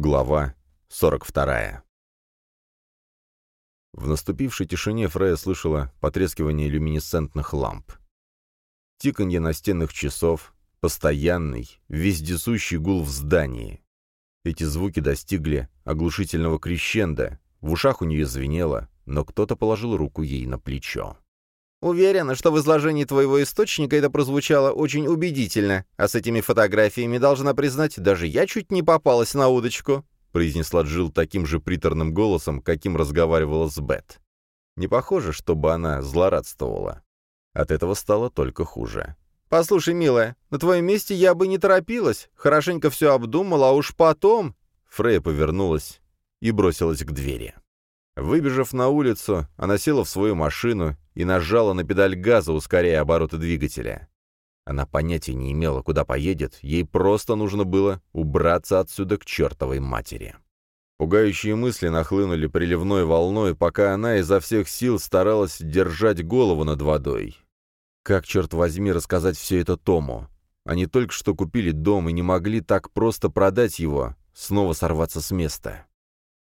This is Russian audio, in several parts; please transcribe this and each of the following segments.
Глава 42. В наступившей тишине Фрея слышала потрескивание люминесцентных ламп. Тиканье настенных часов, постоянный, вездесущий гул в здании. Эти звуки достигли оглушительного крещенда, в ушах у нее звенело, но кто-то положил руку ей на плечо. Уверена, что в изложении твоего источника это прозвучало очень убедительно, а с этими фотографиями, должна признать, даже я чуть не попалась на удочку», произнесла Джилл таким же приторным голосом, каким разговаривала с Бет. Не похоже, чтобы она злорадствовала. От этого стало только хуже. «Послушай, милая, на твоем месте я бы не торопилась, хорошенько все обдумала, а уж потом...» Фрея повернулась и бросилась к двери. Выбежав на улицу, она села в свою машину и нажала на педаль газа, ускоряя обороты двигателя. Она понятия не имела, куда поедет, ей просто нужно было убраться отсюда к чертовой матери. Пугающие мысли нахлынули приливной волной, пока она изо всех сил старалась держать голову над водой. Как, черт возьми, рассказать все это Тому? Они только что купили дом и не могли так просто продать его, снова сорваться с места.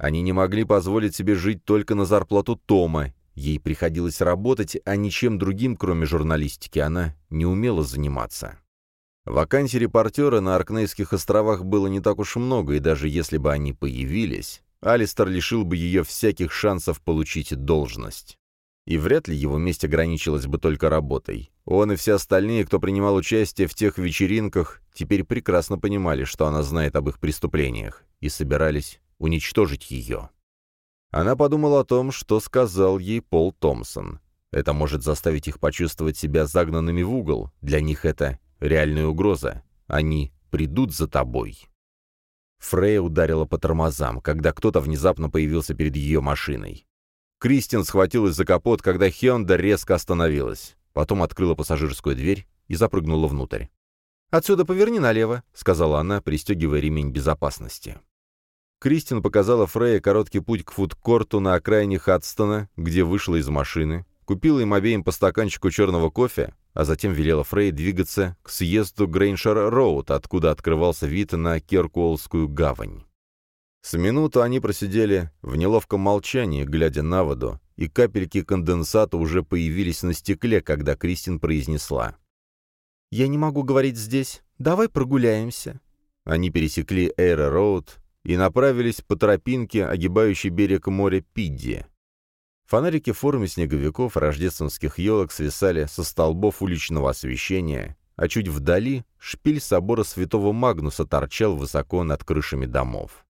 Они не могли позволить себе жить только на зарплату Тома. Ей приходилось работать, а ничем другим, кроме журналистики, она не умела заниматься. Вакансий репортера на Аркнейских островах было не так уж много, и даже если бы они появились, Алистер лишил бы ее всяких шансов получить должность. И вряд ли его месть ограничилась бы только работой. Он и все остальные, кто принимал участие в тех вечеринках, теперь прекрасно понимали, что она знает об их преступлениях, и собирались уничтожить ее. Она подумала о том, что сказал ей Пол Томпсон. Это может заставить их почувствовать себя загнанными в угол. Для них это реальная угроза. Они придут за тобой. Фрея ударила по тормозам, когда кто-то внезапно появился перед ее машиной. Кристин схватилась за капот, когда Хонда резко остановилась. Потом открыла пассажирскую дверь и запрыгнула внутрь. «Отсюда поверни налево», — сказала она, пристегивая ремень безопасности. Кристин показала Фрейе короткий путь к фудкорту на окраине Хадстона, где вышла из машины, купила им обеим по стаканчику черного кофе, а затем велела Фрейе двигаться к съезду Грейншер-Роуд, откуда открывался вид на Керкуолскую гавань. С минуту они просидели в неловком молчании, глядя на воду, и капельки конденсата уже появились на стекле, когда Кристин произнесла. «Я не могу говорить здесь. Давай прогуляемся». Они пересекли Эйра-Роуд, и направились по тропинке, огибающей берег моря Пидди. Фонарики в форме снеговиков рождественских елок свисали со столбов уличного освещения, а чуть вдали шпиль собора святого Магнуса торчал высоко над крышами домов.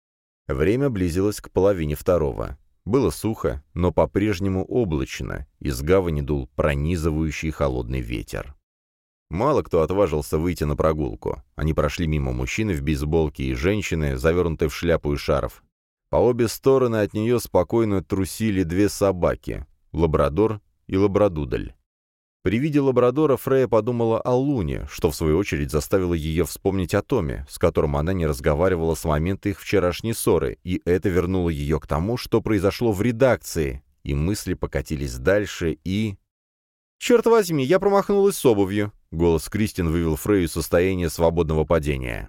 Время близилось к половине второго. Было сухо, но по-прежнему облачно, из гавани дул пронизывающий холодный ветер. Мало кто отважился выйти на прогулку. Они прошли мимо мужчины в бейсболке и женщины, завернутой в шляпу и шарф. По обе стороны от нее спокойно трусили две собаки — лабрадор и лабрадудль. При виде лабрадора Фрея подумала о Луне, что в свою очередь заставило ее вспомнить о Томе, с которым она не разговаривала с момента их вчерашней ссоры, и это вернуло ее к тому, что произошло в редакции, и мысли покатились дальше, и... «Черт возьми, я промахнулась с обувью», Голос Кристин вывел Фрей из состояния свободного падения.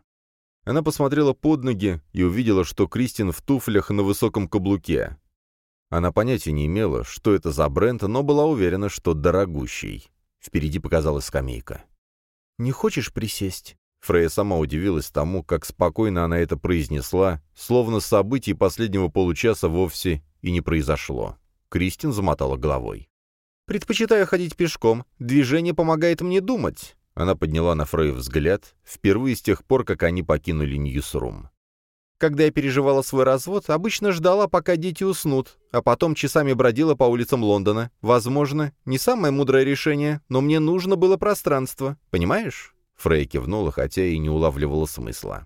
Она посмотрела под ноги и увидела, что Кристин в туфлях на высоком каблуке. Она понятия не имела, что это за бренд, но была уверена, что дорогущий. Впереди показалась скамейка. «Не хочешь присесть?» Фрея сама удивилась тому, как спокойно она это произнесла, словно событий последнего получаса вовсе и не произошло. Кристин замотала головой. «Предпочитаю ходить пешком. Движение помогает мне думать». Она подняла на Фрей взгляд, впервые с тех пор, как они покинули Ньюсрум. Когда я переживала свой развод, обычно ждала, пока дети уснут, а потом часами бродила по улицам Лондона. Возможно, не самое мудрое решение, но мне нужно было пространство. Понимаешь?» Фрей кивнула, хотя и не улавливала смысла.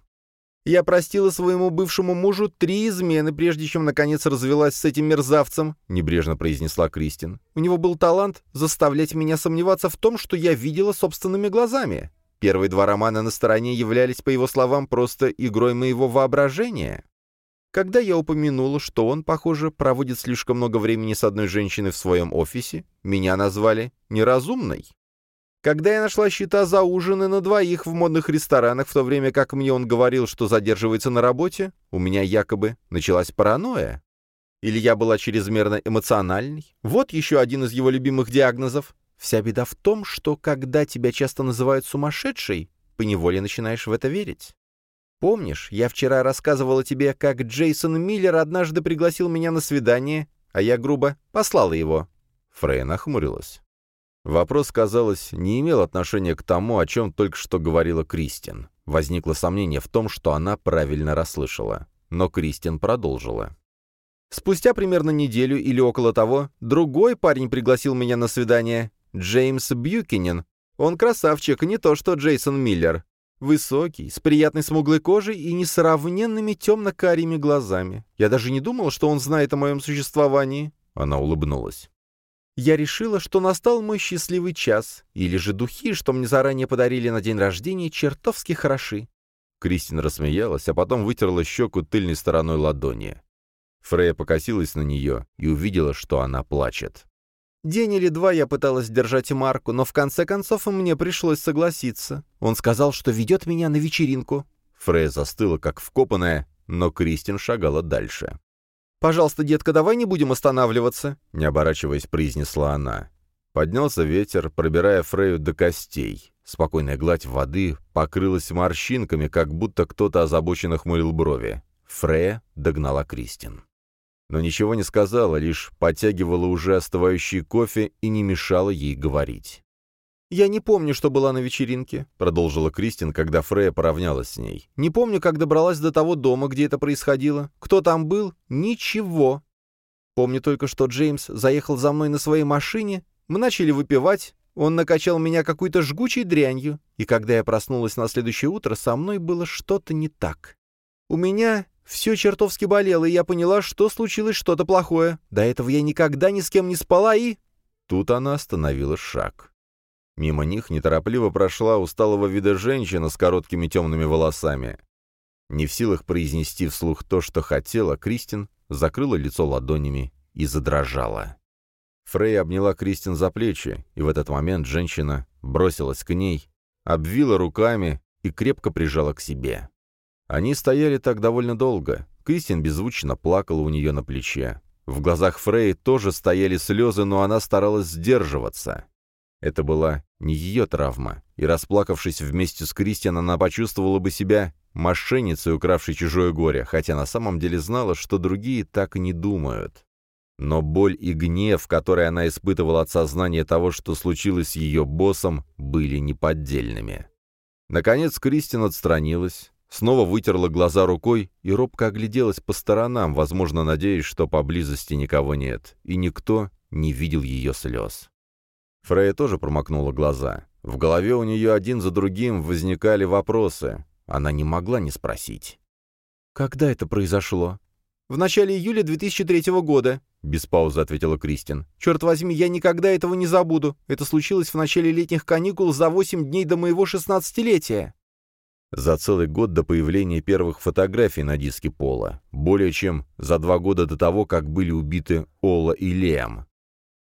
Я простила своему бывшему мужу три измены, прежде чем, наконец, развелась с этим мерзавцем», — небрежно произнесла Кристин. «У него был талант заставлять меня сомневаться в том, что я видела собственными глазами. Первые два романа на стороне являлись, по его словам, просто игрой моего воображения. Когда я упомянула, что он, похоже, проводит слишком много времени с одной женщиной в своем офисе, меня назвали неразумной. Когда я нашла счета за ужины на двоих в модных ресторанах, в то время как мне он говорил, что задерживается на работе, у меня якобы началась паранойя. Или я была чрезмерно эмоциональной? Вот еще один из его любимых диагнозов. Вся беда в том, что когда тебя часто называют сумасшедшей, поневоле начинаешь в это верить. Помнишь, я вчера рассказывала тебе, как Джейсон Миллер однажды пригласил меня на свидание, а я грубо послала его?» Фрей нахмурилась. Вопрос, казалось, не имел отношения к тому, о чем только что говорила Кристин. Возникло сомнение в том, что она правильно расслышала. Но Кристин продолжила. Спустя примерно неделю или около того, другой парень пригласил меня на свидание. Джеймс Бьюкинен. Он красавчик, не то что Джейсон Миллер. Высокий, с приятной смуглой кожей и несравненными темно-карими глазами. Я даже не думал, что он знает о моем существовании. Она улыбнулась. Я решила, что настал мой счастливый час, или же духи, что мне заранее подарили на день рождения, чертовски хороши. Кристин рассмеялась, а потом вытерла щеку тыльной стороной ладони. Фрея покосилась на нее и увидела, что она плачет. День или два я пыталась держать Марку, но в конце концов мне пришлось согласиться. Он сказал, что ведет меня на вечеринку. Фрея застыла, как вкопанная, но Кристин шагала дальше. «Пожалуйста, детка, давай не будем останавливаться», — не оборачиваясь, произнесла она. Поднялся ветер, пробирая Фрею до костей. Спокойная гладь воды покрылась морщинками, как будто кто-то озабоченно хмурил брови. Фрея догнала Кристин но ничего не сказала, лишь подтягивала уже остывающий кофе и не мешала ей говорить. «Я не помню, что была на вечеринке», — продолжила Кристин, когда Фрея поравнялась с ней. «Не помню, как добралась до того дома, где это происходило. Кто там был? Ничего. Помню только, что Джеймс заехал за мной на своей машине, мы начали выпивать, он накачал меня какой-то жгучей дрянью, и когда я проснулась на следующее утро, со мной было что-то не так. У меня все чертовски болело, и я поняла, что случилось что-то плохое. До этого я никогда ни с кем не спала и...» Тут она остановила шаг. Мимо них неторопливо прошла усталого вида женщина с короткими темными волосами. Не в силах произнести вслух то, что хотела, Кристин закрыла лицо ладонями и задрожала. Фрей обняла Кристин за плечи, и в этот момент женщина бросилась к ней, обвила руками и крепко прижала к себе. Они стояли так довольно долго. Кристин беззвучно плакала у нее на плече. В глазах Фрей тоже стояли слезы, но она старалась сдерживаться. Это была не ее травма, и, расплакавшись вместе с Кристиан, она почувствовала бы себя мошенницей, укравшей чужое горе, хотя на самом деле знала, что другие так не думают. Но боль и гнев, которые она испытывала от сознания того, что случилось с ее боссом, были неподдельными. Наконец Кристин отстранилась, Снова вытерла глаза рукой и робко огляделась по сторонам, возможно, надеясь, что поблизости никого нет, и никто не видел ее слез. Фрея тоже промокнула глаза. В голове у нее один за другим возникали вопросы. Она не могла не спросить. «Когда это произошло?» «В начале июля 2003 года», — без паузы ответила Кристин. «Черт возьми, я никогда этого не забуду. Это случилось в начале летних каникул за восемь дней до моего шестнадцатилетия». За целый год до появления первых фотографий на диске Пола, более чем за два года до того, как были убиты Ола и Лем.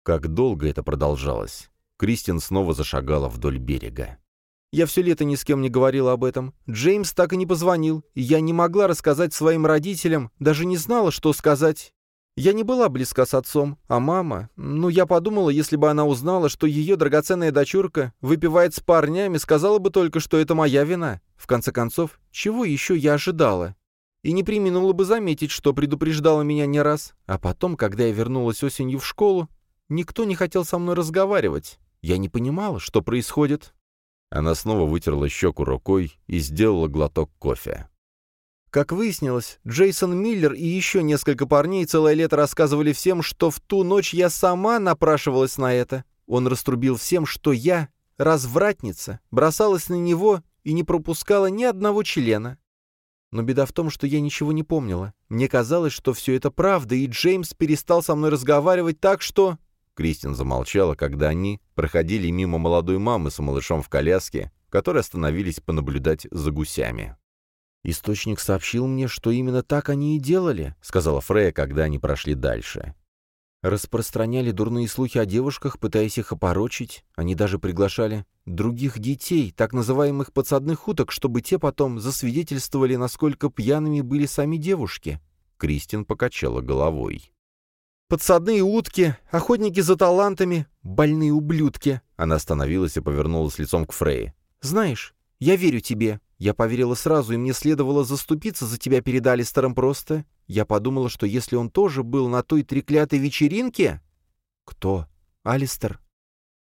Как долго это продолжалось? Кристин снова зашагала вдоль берега. «Я все лето ни с кем не говорила об этом. Джеймс так и не позвонил, я не могла рассказать своим родителям, даже не знала, что сказать. Я не была близка с отцом, а мама... Ну, я подумала, если бы она узнала, что ее драгоценная дочурка выпивает с парнями, сказала бы только, что это моя вина. В конце концов, чего еще я ожидала? И не приминула бы заметить, что предупреждала меня не раз. А потом, когда я вернулась осенью в школу, никто не хотел со мной разговаривать. Я не понимала, что происходит. Она снова вытерла щеку рукой и сделала глоток кофе. Как выяснилось, Джейсон Миллер и еще несколько парней целое лето рассказывали всем, что в ту ночь я сама напрашивалась на это. Он раструбил всем, что я, развратница, бросалась на него и не пропускала ни одного члена. Но беда в том, что я ничего не помнила. Мне казалось, что все это правда, и Джеймс перестал со мной разговаривать так, что... Кристин замолчала, когда они проходили мимо молодой мамы с малышом в коляске, которые остановились понаблюдать за гусями. «Источник сообщил мне, что именно так они и делали», — сказала Фрея, когда они прошли дальше. Распространяли дурные слухи о девушках, пытаясь их опорочить. Они даже приглашали других детей, так называемых подсадных уток, чтобы те потом засвидетельствовали, насколько пьяными были сами девушки. Кристин покачала головой. «Подсадные утки, охотники за талантами, больные ублюдки!» Она остановилась и повернулась лицом к Фрейе. «Знаешь, я верю тебе. Я поверила сразу, и мне следовало заступиться за тебя перед Алистером просто. Я подумала, что если он тоже был на той треклятой вечеринке...» «Кто? Алистер?»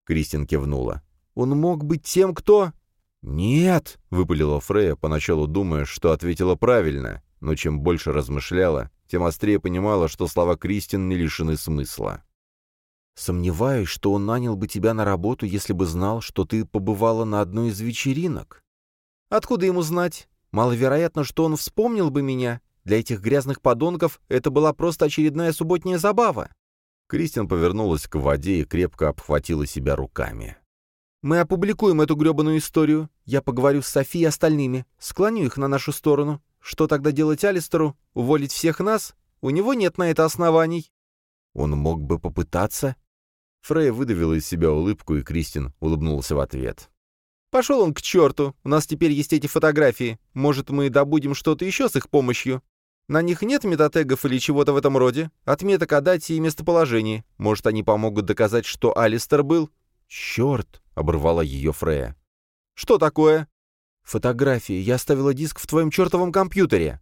Кристин кивнула. «Он мог быть тем, кто...» «Нет!» — выпалила Фрея, поначалу думая, что ответила правильно, но чем больше размышляла, тем острее понимала, что слова Кристин не лишены смысла. «Сомневаюсь, что он нанял бы тебя на работу, если бы знал, что ты побывала на одной из вечеринок. Откуда ему знать? Маловероятно, что он вспомнил бы меня. Для этих грязных подонков это была просто очередная субботняя забава». Кристин повернулась к воде и крепко обхватила себя руками. «Мы опубликуем эту гребаную историю. Я поговорю с Софи и остальными, склоню их на нашу сторону. Что тогда делать Алистеру? Уволить всех нас? У него нет на это оснований. Он мог бы попытаться. Фрейя выдавила из себя улыбку, и Кристин улыбнулся в ответ. «Пошел он к черту! У нас теперь есть эти фотографии. Может, мы добудем что-то еще с их помощью? На них нет метатегов или чего-то в этом роде? Отметок о дате и местоположении. Может, они помогут доказать, что Алистер был?» «Черт!» — оборвала ее Фрея. «Что такое?» «Фотографии. Я оставила диск в твоем чертовом компьютере».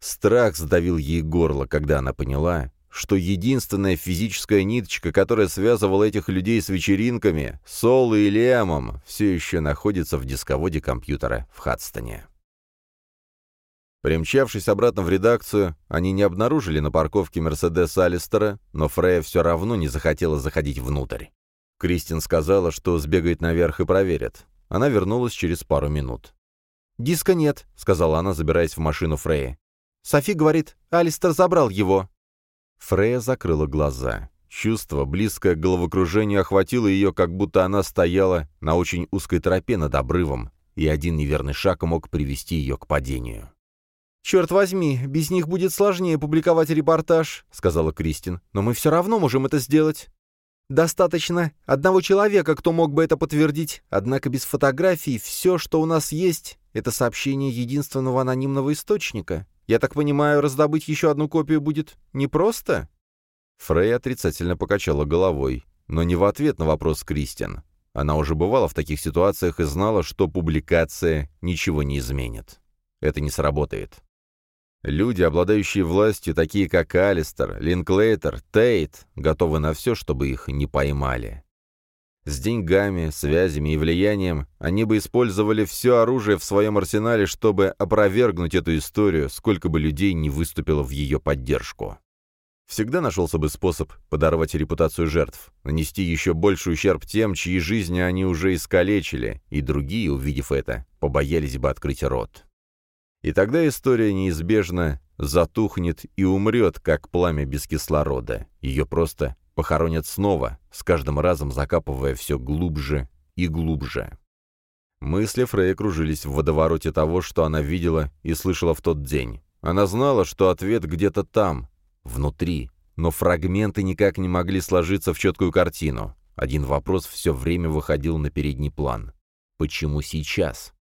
Страх сдавил ей горло, когда она поняла, что единственная физическая ниточка, которая связывала этих людей с вечеринками, Соло и Лиамом, все еще находится в дисководе компьютера в Хадстоне. Примчавшись обратно в редакцию, они не обнаружили на парковке Мерседес Алистера, но Фрея все равно не захотела заходить внутрь. Кристин сказала, что сбегает наверх и проверит. Она вернулась через пару минут. «Диска нет», — сказала она, забираясь в машину Фрея. «Софи говорит, Алистер забрал его». Фрея закрыла глаза. Чувство, близкое к головокружению, охватило ее, как будто она стояла на очень узкой тропе над обрывом, и один неверный шаг мог привести ее к падению. «Черт возьми, без них будет сложнее публиковать репортаж», — сказала Кристин, «но мы все равно можем это сделать». Достаточно одного человека, кто мог бы это подтвердить, однако без фотографий все, что у нас есть, это сообщение единственного анонимного источника. Я так понимаю, раздобыть еще одну копию будет непросто?» Фрей отрицательно покачала головой, но не в ответ на вопрос Кристиан. Она уже бывала в таких ситуациях и знала, что публикация ничего не изменит. Это не сработает. Люди, обладающие властью, такие как Алистер, Линклейтер, Тейт, готовы на все, чтобы их не поймали. С деньгами, связями и влиянием они бы использовали все оружие в своем арсенале, чтобы опровергнуть эту историю, сколько бы людей не выступило в ее поддержку. Всегда нашелся бы способ подорвать репутацию жертв, нанести еще больший ущерб тем, чьи жизни они уже искалечили, и другие, увидев это, побоялись бы открыть рот. И тогда история неизбежно затухнет и умрет, как пламя без кислорода. Ее просто похоронят снова, с каждым разом закапывая все глубже и глубже. Мысли Фрея кружились в водовороте того, что она видела и слышала в тот день. Она знала, что ответ где-то там, внутри, но фрагменты никак не могли сложиться в четкую картину. Один вопрос все время выходил на передний план. Почему сейчас?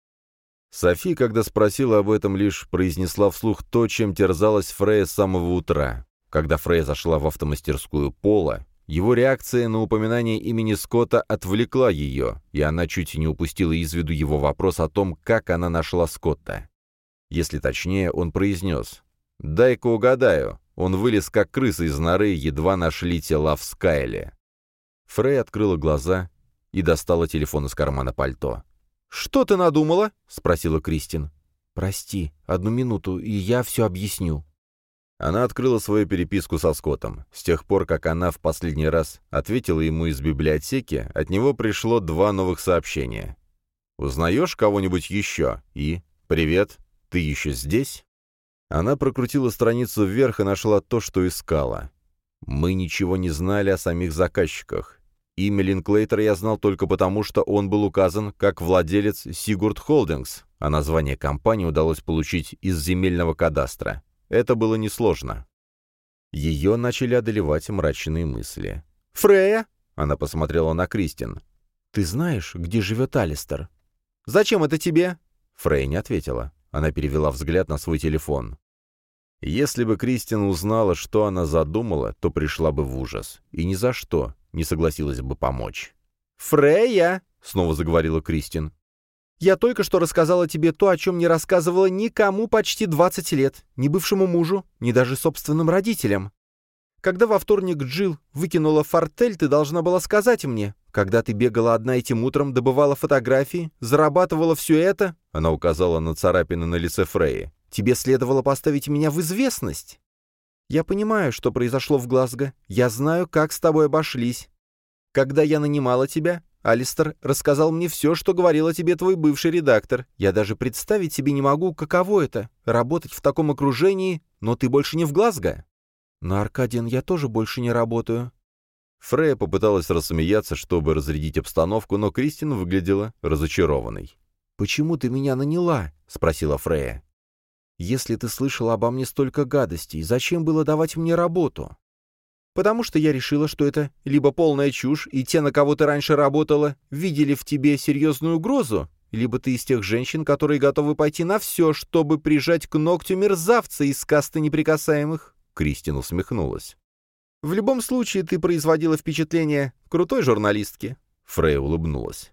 Софи, когда спросила об этом, лишь произнесла вслух то, чем терзалась Фрея с самого утра. Когда Фрея зашла в автомастерскую Пола, его реакция на упоминание имени Скотта отвлекла ее, и она чуть не упустила из виду его вопрос о том, как она нашла Скотта. Если точнее, он произнес «Дай-ка угадаю». Он вылез как крыса из норы, едва нашли тела в Скайле. Фрей открыла глаза и достала телефон из кармана пальто. «Что ты надумала?» — спросила Кристин. «Прости, одну минуту, и я все объясню». Она открыла свою переписку со Скоттом. С тех пор, как она в последний раз ответила ему из библиотеки, от него пришло два новых сообщения. «Узнаешь кого-нибудь еще?» и «Привет, ты еще здесь?» Она прокрутила страницу вверх и нашла то, что искала. Мы ничего не знали о самих заказчиках. Имя Линклейтера я знал только потому, что он был указан как владелец Сигурд Холдингс, а название компании удалось получить из земельного кадастра. Это было несложно. Ее начали одолевать мрачные мысли. «Фрея?» — она посмотрела на Кристин. «Ты знаешь, где живет Алистер?» «Зачем это тебе?» Фрея не ответила. Она перевела взгляд на свой телефон. Если бы Кристин узнала, что она задумала, то пришла бы в ужас. И ни за что не согласилась бы помочь. «Фрея!» — снова заговорила Кристин. «Я только что рассказала тебе то, о чем не рассказывала никому почти 20 лет, ни бывшему мужу, ни даже собственным родителям. Когда во вторник Джилл выкинула фортель, ты должна была сказать мне, когда ты бегала одна этим утром, добывала фотографии, зарабатывала все это, она указала на царапины на лице Фреи, тебе следовало поставить меня в известность. Я понимаю, что произошло в Глазго, я знаю, как с тобой обошлись. Когда я нанимала тебя, Алистер рассказал мне все, что говорил о тебе твой бывший редактор. Я даже представить себе не могу, каково это — работать в таком окружении, но ты больше не в Глазго. На Аркадиан я тоже больше не работаю. Фрея попыталась рассмеяться, чтобы разрядить обстановку, но Кристин выглядела разочарованной. «Почему ты меня наняла?» — спросила Фрея. «Если ты слышала обо мне столько гадостей, зачем было давать мне работу?» «Потому что я решила, что это либо полная чушь, и те, на кого ты раньше работала, видели в тебе серьезную угрозу, либо ты из тех женщин, которые готовы пойти на все, чтобы прижать к ногтю мерзавца из касты неприкасаемых. Кристин усмехнулась. «В любом случае, ты производила впечатление крутой журналистки». Фрей улыбнулась.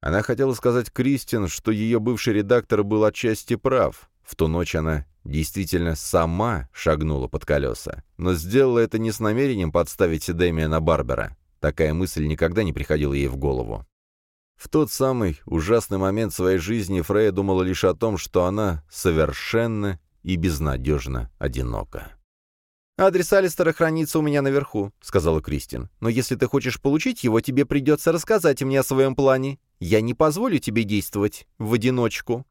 Она хотела сказать Кристин, что ее бывший редактор был отчасти прав. В ту ночь она действительно сама шагнула под колеса, но сделала это не с намерением подставить Дэмиана Барбера. Такая мысль никогда не приходила ей в голову. В тот самый ужасный момент своей жизни Фрея думала лишь о том, что она совершенно и безнадежно одинока. «Адрес Алистера хранится у меня наверху», — сказала Кристин. «Но если ты хочешь получить его, тебе придется рассказать мне о своем плане. Я не позволю тебе действовать в одиночку».